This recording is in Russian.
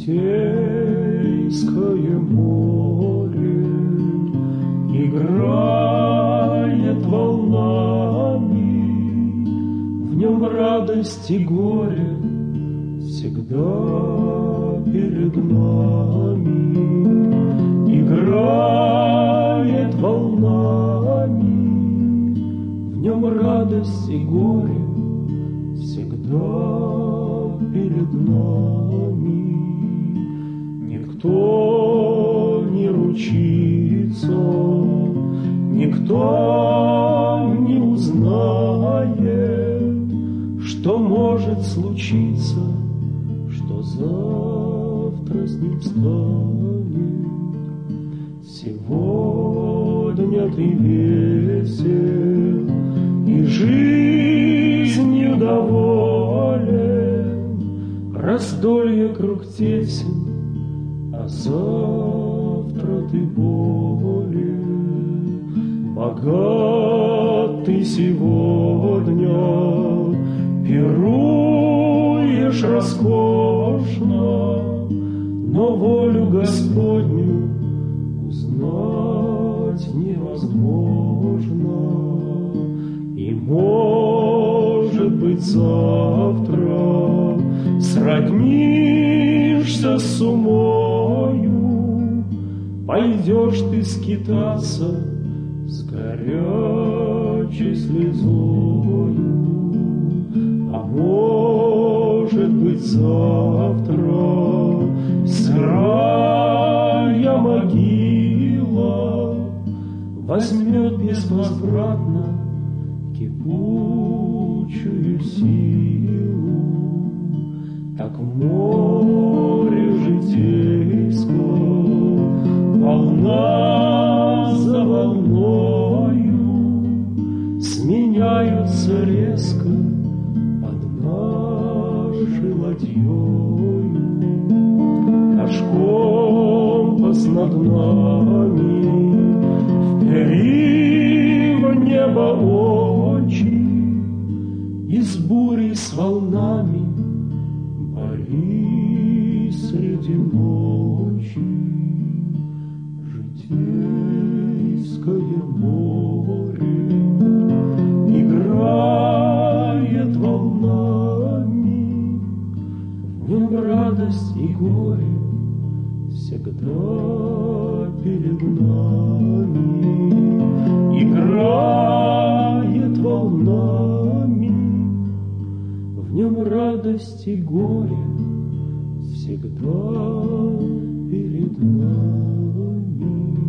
Житейское море играет волнами, В нем радость и горе всегда перед нами. Играет волнами, в нем радость и горе всегда перед нами. Никто не ручится, никто не узнает, что может случиться, что завтра с ним станет. Сегодня ты весел и жизнью доволен, раздолье круг тесен, а завтра ты болен. Богат ты сегодня, пируешь роскошно, но волю Господню узнать невозможно. И, может быть, завтра сроднишься с умою, пойдешь ты скитаться с горячей слезою. А может быть, завтра сырая могила возьмет безвозвратно кипучую силу. Под нашей ладьей. Наш компас над нами впери в небо очи, и с бурей с волнами борись среди ночи. Житейское волнами, в нем радость и горе всегда перед нами. Играет волнами, в нем радость и горе всегда перед нами.